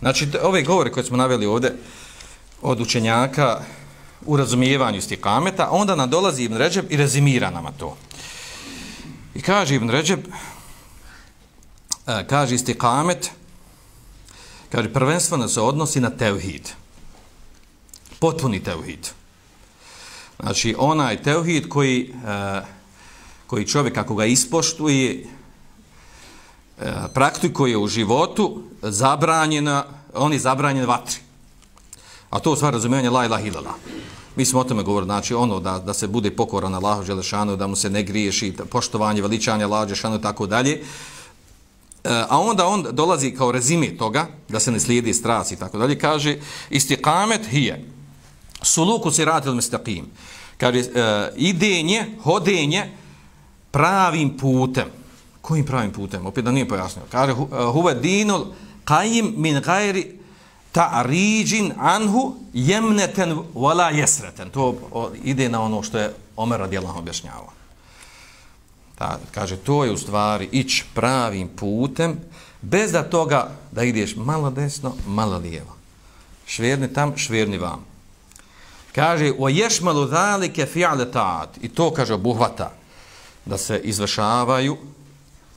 Znači, ove govore koje smo naveli ovdje od učenjaka u razumijevanju stikameta, onda nam dolazi Ibn Ređeb i rezimira nama to. I kaže Ibn Ređeb, e, kaže stikamet, kaže prvenstveno se odnosi na tevhid. Potpuni tevhid. Znači, onaj tevhid koji, e, koji čovjek, ako ga ispoštuje, praktikuje u životu, zabranjena, on je zabranjen vatri. A to u stvari razumijevanje la ilah ilala. Mi smo o tome govorili, znači ono da, da se bude pokoran Allahu Želešanu, da mu se ne griješi, poštovanje, veličanje Allahu Želešanu i tako dalje. E, a onda on dolazi kao rezime toga, da se ne slijedi straci i tako dalje, kaže istikamet hije, suluku siratil mustaqim. kaže e, idenje, hodenje pravim putem. Kojim pravim putem? Opet da nije pojasnio. Kaže huve eh, dinul qajim min gajri ta'riđin anhu jemneten wala jesreten. To ide na ono što je Omer radijelahu objašnjava. Ta, kaže, to je u stvari ić pravim putem, bez da toga da ideš malo desno, malo lijevo. Šverni tam, šverni vam. Kaže, o ješmalu zalike fi'ale ta'at. I to, kaže, obuhvata da se izvršavaju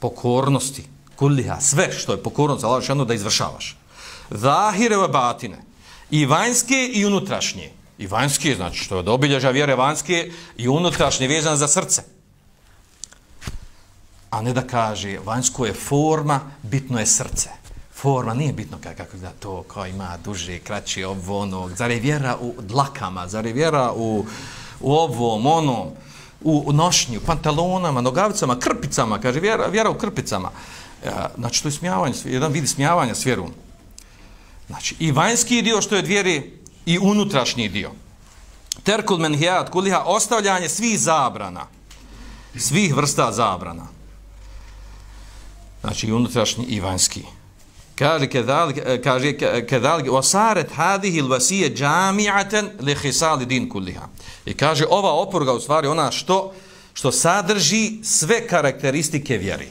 pokornosti, kulliha, sve što je pokornost, Allah da izvršavaš zahire batine. I vanjske i unutrašnje. I vanjske, znači što je od obilježa vjere vanjske i unutrašnje vezan za srce. A ne da kaže, vanjsko je forma, bitno je srce. Forma nije bitno kako da to kao ima duže, kraće, ovo, ono. Zar je vjera u dlakama, zar je vjera u, u ovom, onom, u, nošnju, pantalonama, nogavicama, krpicama, kaže vjera, vjera u krpicama. E, znači, to je smijavanje, jedan vidi smijavanja s vjerom. Znači, i vanjski dio što je vjeri i unutrašnji dio. Terkul menhijat kuliha, ostavljanje svih zabrana. Svih vrsta zabrana. Znači, i unutrašnji i vanjski. Kaže, kaže, kedalik, e, e, wasaret hadhihi alwasiya jami'atan li khisal din kulliha. I kaže, ova oporga u stvari ona što, što sadrži sve karakteristike vjere.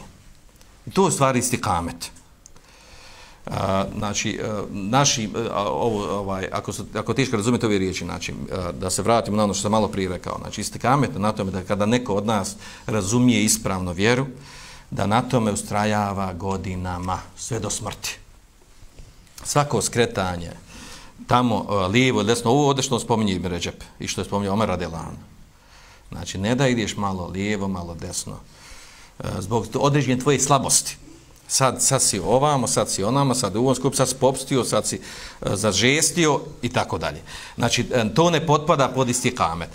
I to je u stvari istikamet. A, znači e, naši ovo ovaj ako su, ako tiško razumete ove riječi znači da se vratimo na ono što sam malo prije rekao znači istikamet na tome da kada neko od nas razumije ispravno vjeru da na tome ustrajava godinama sve do smrti svako skretanje tamo e, lijevo desno ovo ovdje što spominje Ibn Ređep i što je spominje Omer Adelan znači ne da ideš malo lijevo malo desno e, zbog određene tvoje slabosti sad, sad si ovamo, sad si onamo, sad u ovom skupu, sad si popstio, sad si e, zažestio i tako dalje. Znači, to ne potpada pod isti kamet.